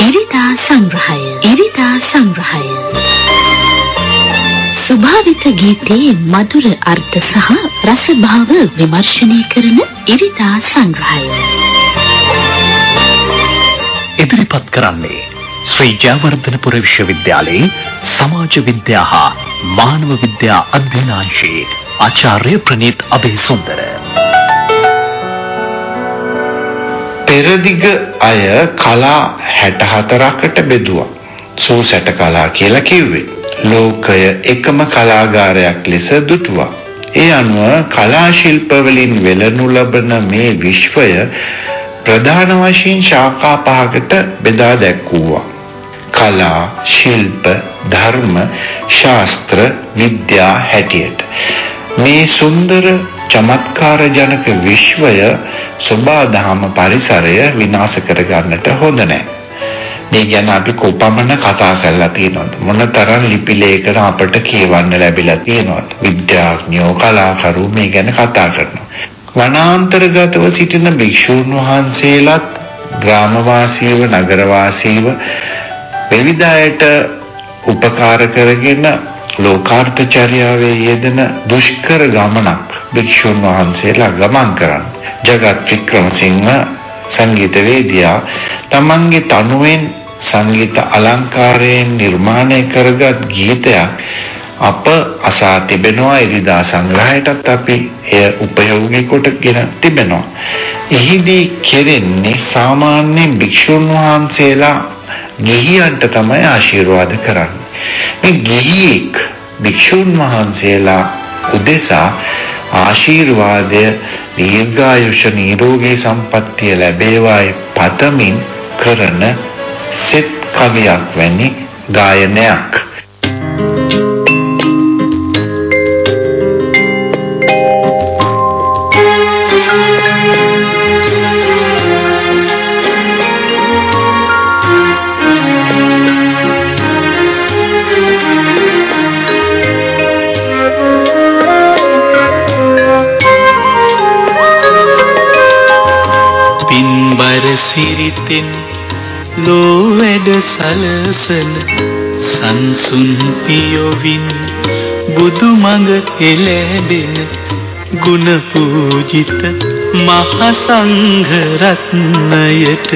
ඉරිදා සංග්‍රහය. ඉරිදා සංග්‍රහය. ස්වභාවික ගීතයේ මధుර අර්ථ සහ රසභාව විමර්ශනය කරන ඉරිදා සංග්‍රහය. ඉදිරිපත් කරන්නේ ශ්‍රී ජයවර්ධනපුර විශ්වවිද්‍යාලයේ සමාජ විද්‍යා හා මානව විද්‍යා අධ්‍යනාංශයේ ආචාර්ය ප්‍රනීත් අබේසුන්දර පෙරදිග අය කලා 64කට බෙදුවා. සූසැට කලා කියලා කිව්වේ. ලෝකය එකම කලාගාරයක් ලෙස දුටුවා. ඒ අනුව කලා ශිල්ප වලින් වෙළනු ලබන මේ විශ්වය ප්‍රධාන වශයෙන් ශාඛා පහකට බෙදා දැක්වුවා. කලා, ශිල්ප, ධර්ම, ශාස්ත්‍ර, විද්‍යා හැටියට. මේ සුන්දර චමත්කාර ජනක විශ්වය සබාධම පරිසරය විනාශ කරගන්නට හොඳ නැහැ. මේ ගැන අපි කොපමණ කතා කරලා තියෙනවද? මොනතරම් ලිපි ලේඛන අපට කියවන්න ලැබිලා තියෙනවද? විද්‍යාඥයෝ කලාකරු මේ ගැන කතා කරනවා. වනාන්තරගතව සිටින භික්ෂූන් වහන්සේලාත් ග්‍රාමවාසීව නගරවාසීව විවිධ අයට උපකාර කරගෙන ලෝකාර්ථ චර්යාවේ යෙදෙන දුෂ්කර ගමනක් භික්ෂුන් වහන්සේලා ගමන් කරන ජගත් වික්‍රමසිංහ සංගීතවේදියා තමන්ගේ තනුවෙන් සංගීත අලංකාරයෙන් නිර්මාණය කරගත් ගීතයක් අප අසා තිබෙනවා ඉරිදා සංග්‍රහයටත් අපි එය උපයෝගී කොටගෙන තිබෙනවා. එහිදී කෙරෙන්නේ සාමාන්‍ය භික්ෂුන් වහන්සේලා ගිහියන්ට තමයි ආශිර්වාද කරන්නේ. මේ ගිහියෙක් භික්ෂුන් වහන්සේලා උදෙසා ආශිර්වාදය දීර්ඝායුෂ නිරෝගී සම්පන්නිය ලැබේවායි පතමින් කරන සෙත් කවියක් වැනි ගායනයක් සිරිතෙන් ලෝ වැඩ සලසන සංසුන් පියොවින් බුදු මඟ එළැඹෙන ගුණ පූජිත මහ සංඝ රත්නයට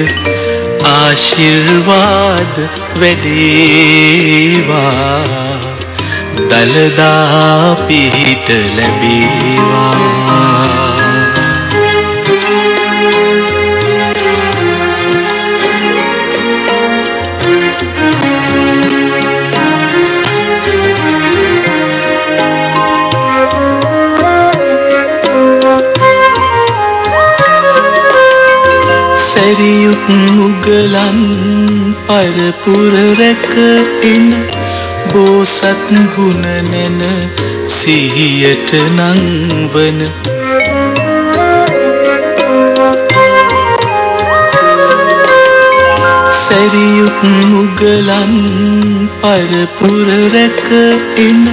ආශිර්වාද වැඩේවා. දලදා පිහිට ලැබේවා. සැරියුත් මුගලන් පරපුර රැක එන බෝසත් ගුණ නැන සිහියට නංවන. සැරියුත් මුගලන් පරපුර රැක එන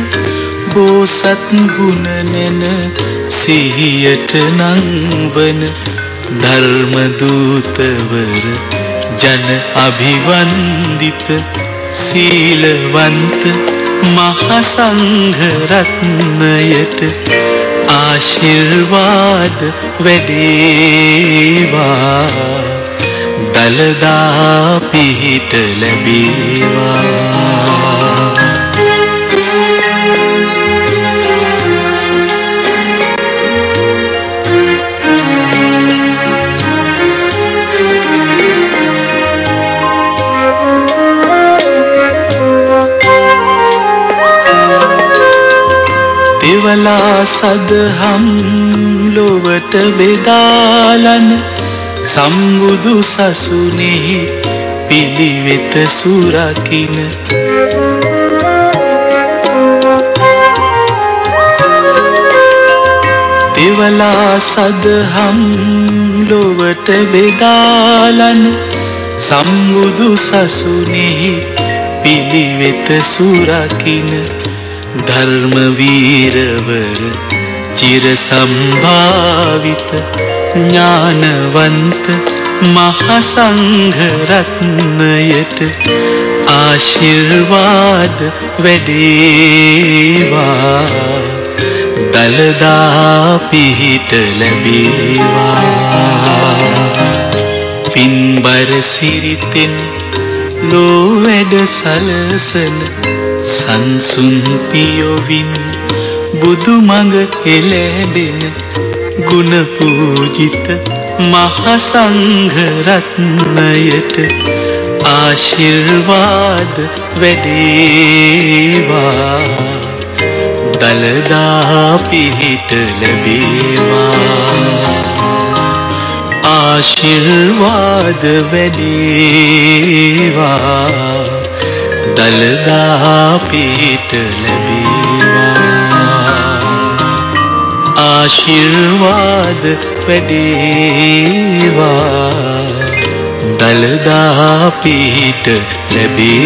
බෝසත් ගුණ නැන සිහියට නංවන. ධර්ම දූතවර ජන අභිවන්දිත සීලවන්ත මහ සංඝ රත්නයට ආශිර්වාද වැඩේවා. දලදා පිහිට ලැබේවා. දෙවලා සදහම් ලොවට බෙදාලන සම්බුදු සසුනේහි පිළිවෙත සුරකින. දෙවලා සදහම් ලොවට බෙදාලන සම්බුදු සසුනේහි පිළිවෙත සුරකින. ධර්ම වීරවර චිර සම්භාවිත ඥානවන්ත මහ සංඝ රත්නයට ආශිර්වාද වැඩේවා දලදා පිහිට ලැබේවා පින්බර සිරිතෙන් ලෝ වැඩ සලසන සංසුන් පියොවින් බුදු මඟ එළැඹෙන ගුණ පූජිත මහ සංඝ රත්නයට ආශිර්වාද වැඩේවා. දලදා පිහිට ලැබේවා. ආශිර්වාද වැඩේවා. දලදා පිහිට ලැබේවා. ආශිර්වාද වැඩේවා. දලදා පිහිට ලැබේවා.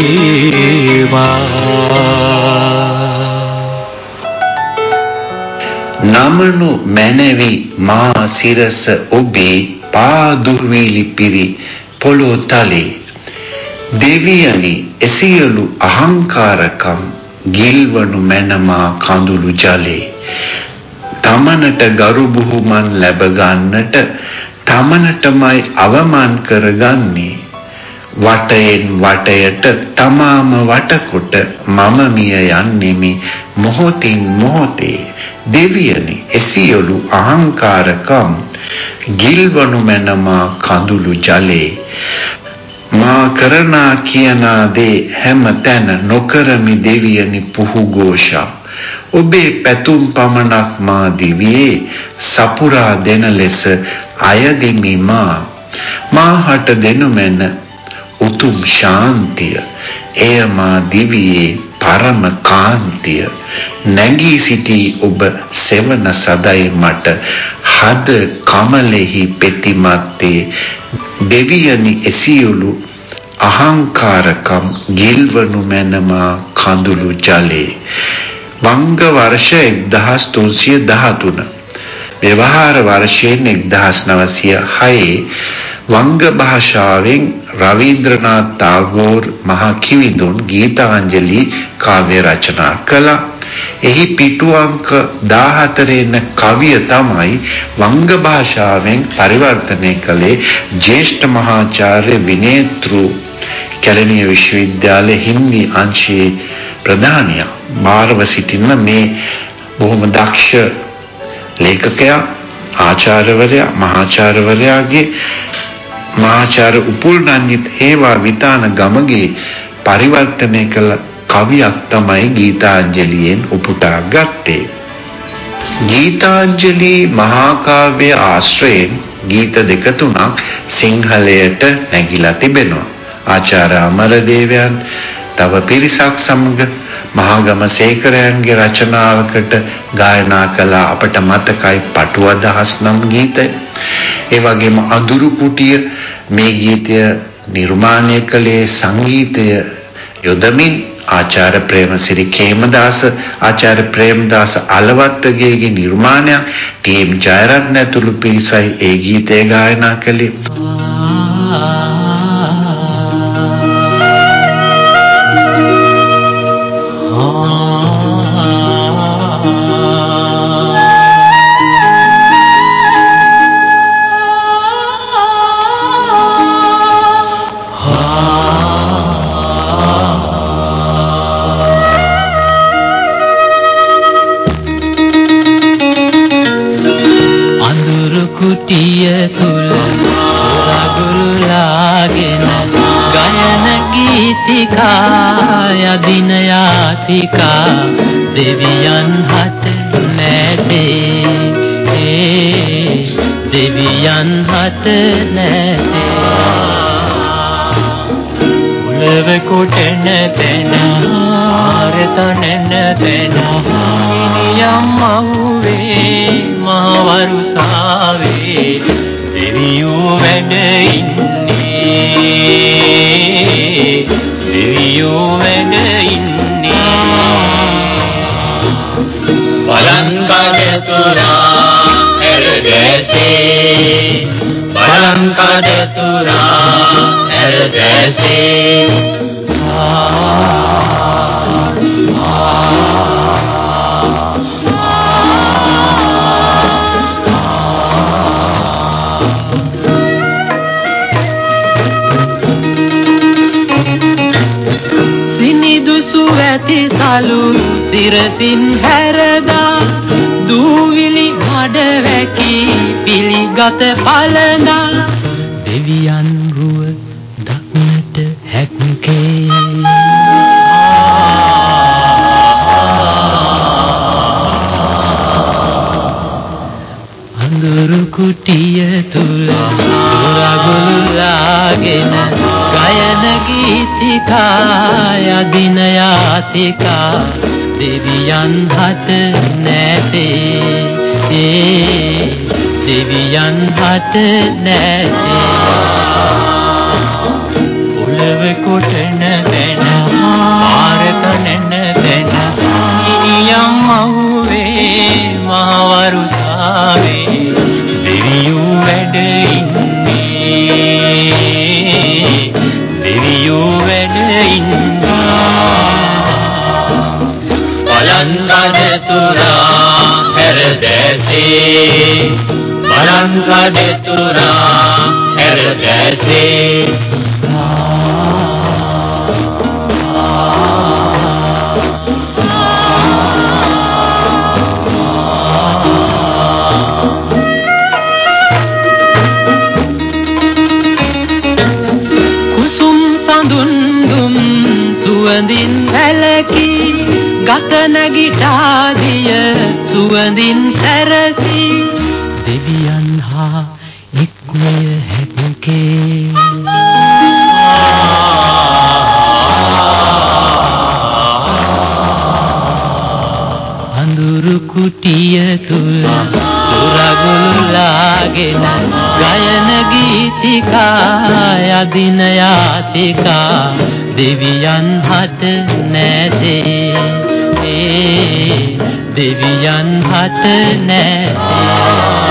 නමනු මැනවි මා සිරස ඔබේ පාදුර්වීලි පිරි පොළොව තලේ. දෙවියනි එසියලු අහංකාරකම් ගිල්වනු මැනමා කඳුළු ජලේ. තමනට ගරු බුහුමන් ලැබ ගන්නට තමනටමයි අවමන් කරගන්නේ වටයෙන් වටයට තමාම වටකොට මම මිය යන්නෙමි මොහොතින් මොහොතේ. දෙවියනි එසියලු අහංකාරකම් ගිල්වනු මැනමා කඳුළු ජලේ. මා කරනා කියනා දේ හැම තැන නොකරමි දෙවියනි පුහු ഘോഷා ඔබේ පැතුම් පමණක් මා දිවියේ සපුරා දෙන ලෙස අයදිමි මා. මාහට දෙනු මැන උතුම් ශාන්තිය. එය මා දිවියේ පරම කාන්තිය. නැගී සිටි ඔබ සෙවන සදයි මට. හද කමලෙහි පෙතිමත්තේ. දෙවියනි එසියලු අහංකාරකම් ගිල්වනු මැනමා කඳුළු ජලේ. වංග වර්ෂ 1313 ව්‍යවහාර වර්ෂයෙන් 1906 වංග භාෂාවෙන් රවීන්ද්‍රනාත් tagore මහා කිවිඳුන් ගීතාංජලි කාව්‍ය රචනා කළා. එහි පිටු අංක 14 එන කවිය තමයි වංග භාෂාවෙන් පරිවර්තනය කළේ ජ්‍යෙෂ්ඨ මහාචාර්ය විනේත්‍රු කැලණිය විශ්වවිද්‍යාලයේ හින්දි අංශයේ ප්‍රධානියා මාර්ව සිටින මේ බොහොම දක්ෂ ලේඛකයා ආචාර්යවරයා මහාචාර්යවරයාගේ මහාචාර්ය උපුල් නන්දිත් හේවා විතාන ගමගේ පරිවර්තනය කළ කවියක් තමයි ගීතාංජලියෙන් උපුටා ගත්තේ. ගීතාංජලි මහා කාව්‍ය ආශ්‍රයෙන් ගීත දෙක තුනක් සිංහලයට නැගිලා තිබෙනවා. ආචාර්ය අමරදේවයන් තව පිරිසක් සමග මහාගම සේකරයන්ගේ රචනාවකට ගායනා කළ අපට මතකයි පටු අදහස් නම් ගීතය. ඒ වගේම අඳුරු කුටිය මේ ගීතය නිර්මාණය කළේ සංගීතය යොදමින් ආචාර්ය ප්‍රේමසිරි කේමදාස ආචාර්ය ප්‍රේමදාස අලවත්තගේගේ නිර්මාණයක් ටීම් ජයරත්න ඇතුළු පිරිසයි ඒ ගීතය ගායනා කළේ. යදින යාතිකා දෙවියන් හත නැතේ. දෙවියන් හත නැතේ. උලව කොටන තැන ආරතනන තැන ඉනියම් මහුවේ මහවරුසාවේ. දෙවියෝ වැඩ ඉන්නේ දෙවියෝ වැඩ ඉන්නේ. බලන් කඩ තුරා හැර දැසේ බලන් කඩ තුරා හැර දැසේ සිනිදු සුවැති සලුරු සිරතින් හැරදා. දූවිලි මඩ වැකි පිළිගත පලනා දෙවියන් රුව දක්නට හැක්කේ. අඳුරු කුටිය තුල සුරගුල්ලාගෙන ගයන ගීතිකා යදින යාතිකා දෙවියන් හට නැතේ. ඒ දෙවියන් හට නැතේ. උලව කොටන බලන්කඩ තුරා හැර දැසේ කුසුම් සඳුන් දුම් සුවඳින් වැලකී ගත නැගිටාදිය සුවඳින් සැරසී. දෙවියන් හා එක්වය හැක්කේ අඳුරු කුටිය තුල සුරගුල්ලාගෙන ගයන ගීතිකා යදින යාතිකා දෙවියන් හට නැතේ. ඒ දෙවියන් හට නැතේ.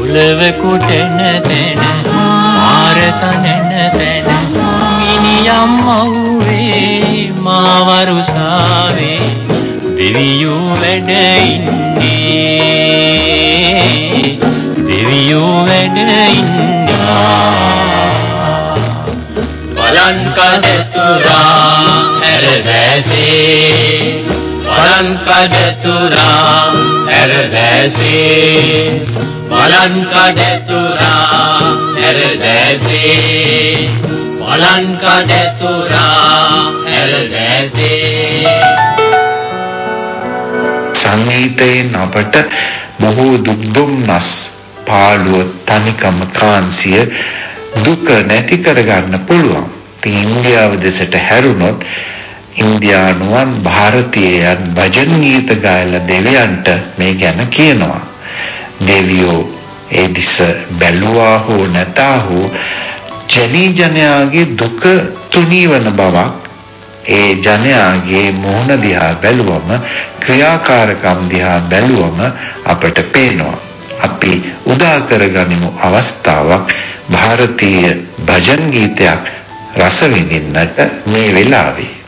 උලව කොටන තැන ආරක නැන තැන. මිනියම් මව්වේ මාවරුසාවේ දෙවියෝ වැඩ ඉන්නේ. දෙවියෝ වැඩ ඉන්නේ. බලන් කඩ තුරා හැර දැසේ. බලන් කඩ තුරා හැර දැසේ බලන් කඩ තුරා හැර දැසේ බලන් කඩ තුරා හැර දැසේ සංගීතයෙන් අපට බොහෝ දුක් දුම්නස් පාළුව තනිකම කාන්සිය දුක නැති කරගන්න පුළුවන්. ඉතින් ඉන්දියාව දෙසට හැරුණොත් ඉන්දියානුවන් ಭಾರತೀයයන් භජන් ගීත ගායලා දෙවියන්ට මේ ගැන කියනවා. දෙවියෝ ඒ දිස බැලුවා හෝ නැතා හෝ ජනී ජනයාගේ දුක තුනීවන බවක් ඒ ජනයාගේ මෝහන දිහා බැලුවම ක්‍රියාකාරකම් දිහා බැලුවම අපට පේනවා අපි උදා කරගනිමු අවස්ථාවක් ಭಾರತೀಯ භජන් ගීතයක් රස විඳින්නට මේ වෙලාවේ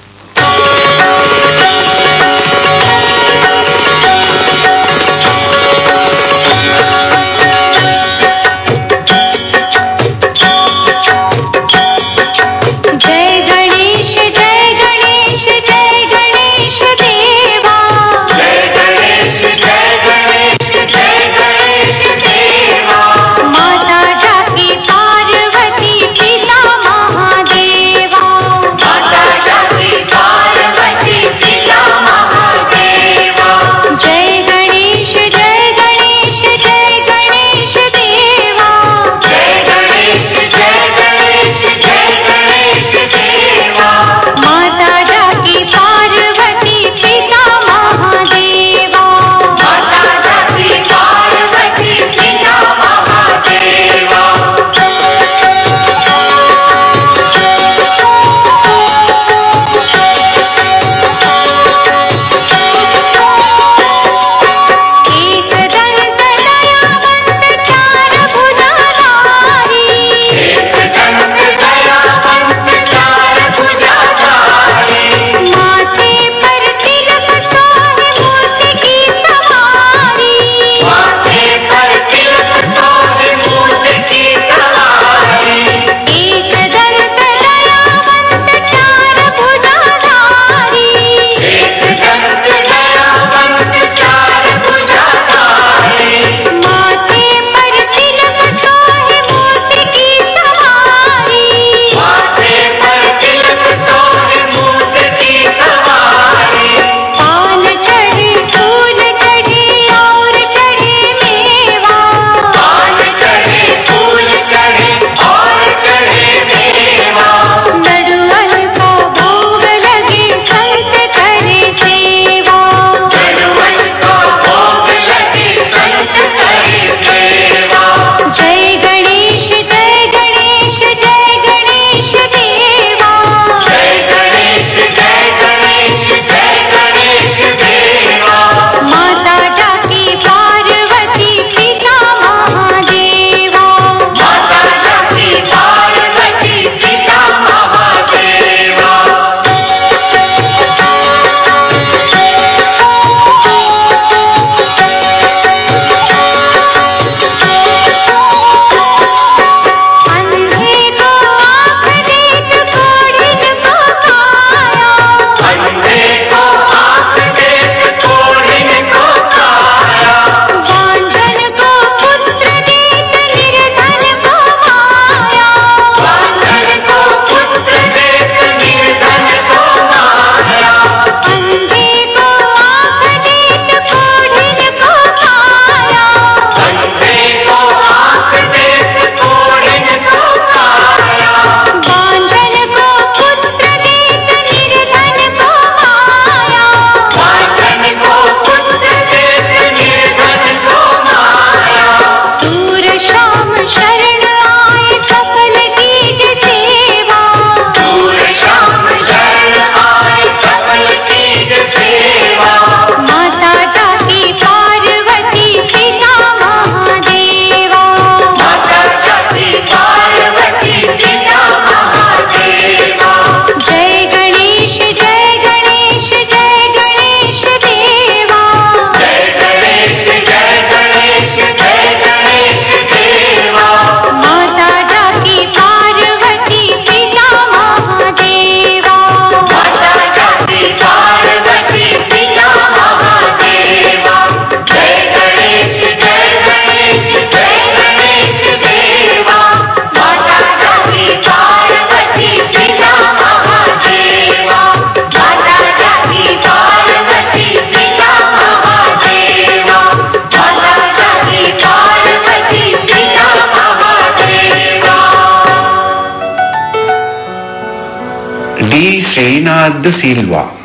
බර්නාඩ් සිල්වා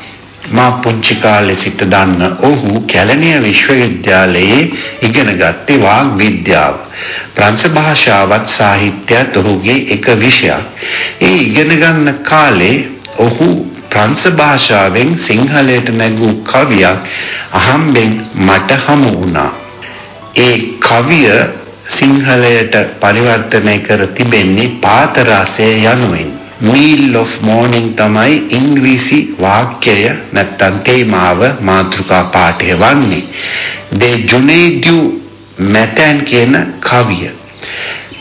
මා පුංචි කාලේ සිට දන්න ඔහු කැලණිය විශ්වවිද්‍යාලයේ ඉගෙන ගත්තේ වාග් විද්‍යාව. ප්‍රංශ භාෂාවත් සාහිත්‍යයත් ඔහුගේ එක විෂයක්. ඒ ඉගෙන ගන්න කාලේ ඔහු ප්‍රංශ භාෂාවෙන් සිංහලයට නැගූ කවියක් අහම්බෙන් මට හමු වුණා. ඒ කවිය සිංහලයට පරිවර්තනය කර තිබෙන්නේ පාතරාසය යනුවෙන්. Meal of morning තමයි ඉංග්‍රීසි වාක්‍යය නැත්තම් තේමාව මාතෘකා පාඨය වන්නේ. de Junaid මැටන් කියන කවිය.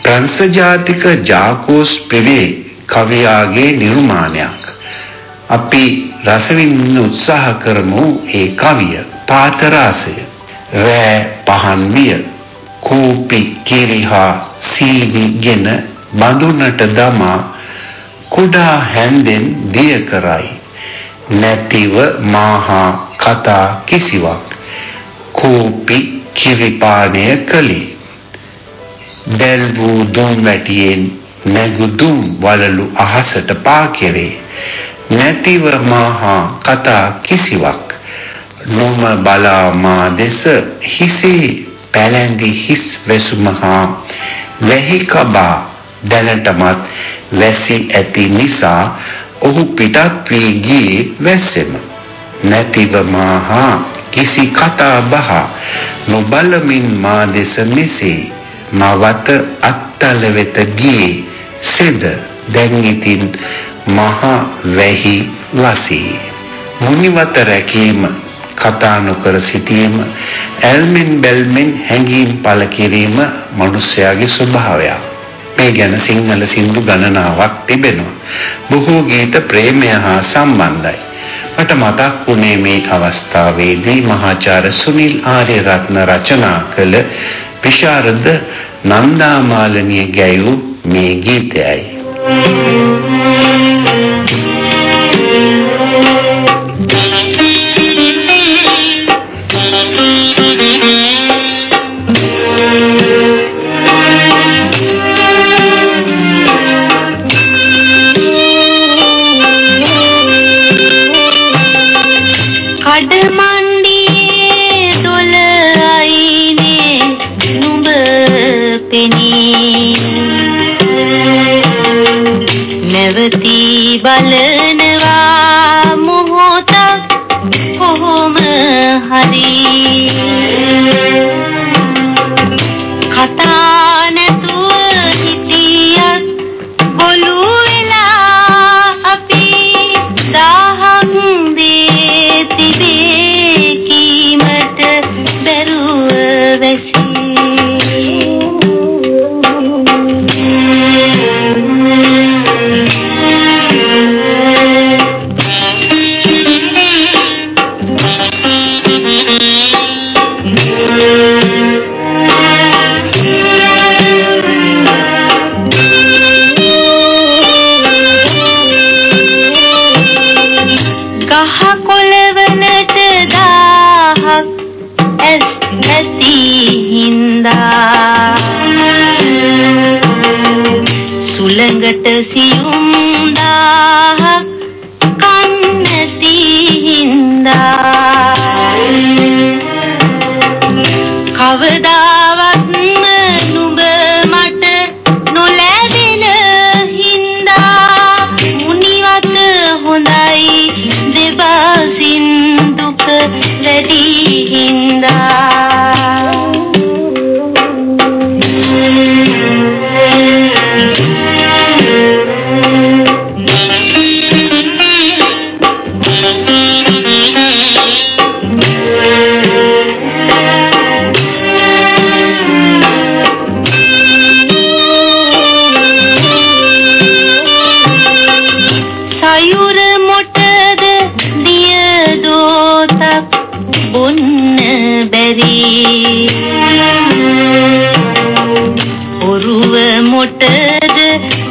ප්‍රංශ ජාතික ජාකෝස් පෙවේ කවියාගේ නිර්මාණයක්. අපි රසවිඳින්න උත්සාහ කරමු ඒ කවිය. පාතරාසය. රෑ පහන් විය. කූපි කිරිහා සීනිගෙන බඳුනට දමා කුඩා හැන්දෙන් දිය කරයි. නැතිව මාහා කතා කිසිවක්. කූපි කිරිපානය කළේ. දැල් වූ දුම් වැටියෙන් නැගුදුම් වලලු අහසට පා කෙරේ. නැතිව මාහා කතා කිසිවක්. නොම බලා මා දෙස හිසේ පැලැන්දි හිස් වෙසුමහා වැහි කබා දැනටමත් වැසි ඇති නිසා ඔහු පිටත් වී ගියේ වැස්සෙම. නැතිව මාහා කිසි කතා බහ නොබලමින් මා දෙස මෙසේ. මවත අත්තල වෙත ගියේ සෙද දැන් ඉතින් මහා වැහි වසී. මුනිවත රැකීම කතා නොකර සිටීම ඇල්මෙන් බැල්මෙන් හැඟීම් පළ කිරීම මිනිස්යාගේ ස්වභාවයක්. මේ ගැන සිංහල සින්දු ගණනාවක් තිබෙනවා. බොහෝ ගීත ප්‍රේමය හා සම්බන්ධයි. මට මතක් වුණේ මේ අවස්ථාවේදී මහාචාර්ය සුනිල් ආර්යරත්න රචනා කළ විශාරද නන්දාමාලනිය ගැයූ මේ ගීතයයි. කඩමණ්ඩියේ vale.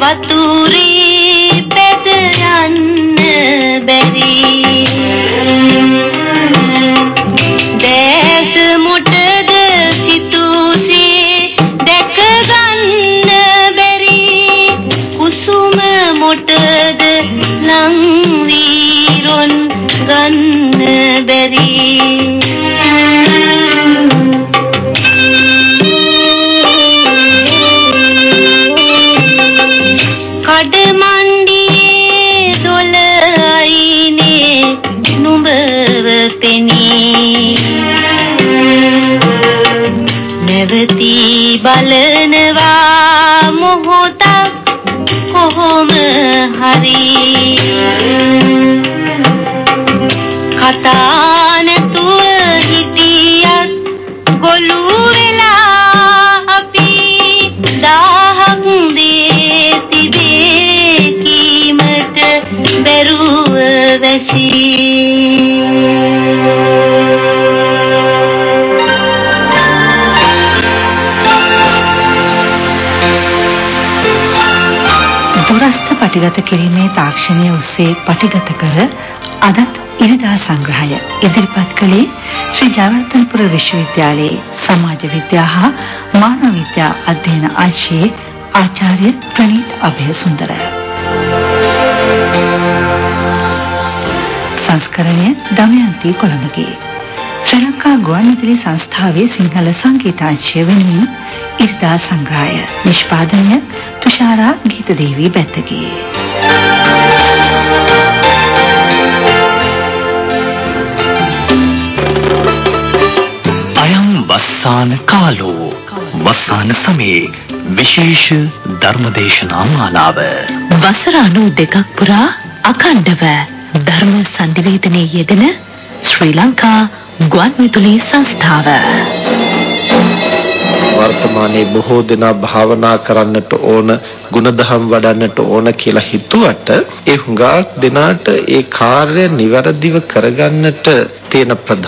වතුරේ පැද යන්න බැරි. බලනවා මොහොතක් කොහොම හරි කතා පටිගත කිරීමේ තාක්ෂණය ඔස්සේ පටිගත කර අදත් ඉරිදා සංග්‍රහය ඉදිරිපත් කළේ ශ්‍රී ජයවර්ධනපුර විශ්වවිද්‍යාලයේ සමාජ විද්‍යා හා මානව විද්‍යා අධ්‍යයන අංශයේ ආචාර්ය ප්‍රනීත් අභයසුන්දර සංස්කරණය දමයන්ති කොළඹගේ. ශ්‍රී ලංකා ගුවන්විදුලි සංස්ථාවේ සිංහල සංගීතාංශය වෙනුවෙන් ඉරිදා සංග්‍රහය. නිෂ්පාදනය තුෂාරා ගීතදේවී බැත්තගේ අයං වස්සාන කාලෝ. වස්සාන සමයේ විශේෂ ධර්මදේශනා මාලාව වසර 92ක් පුරා අඛණ්ඩව ධර්ම සංනිවේදනයේ යෙදෙන ශ්‍රී ලංකා ගුවන්විදුලි සංස්ථාව වර්තමානයේ බොහෝ දෙනා භාවනා කරන්නට ඕන, ಗುಣධම් වඩන්නට ඕන කියලා හිතුවට ඒ හුඟක් දෙනාට ඒ කාර්ය નિවරදිව කරගන්නට තියෙන ප්‍රධාන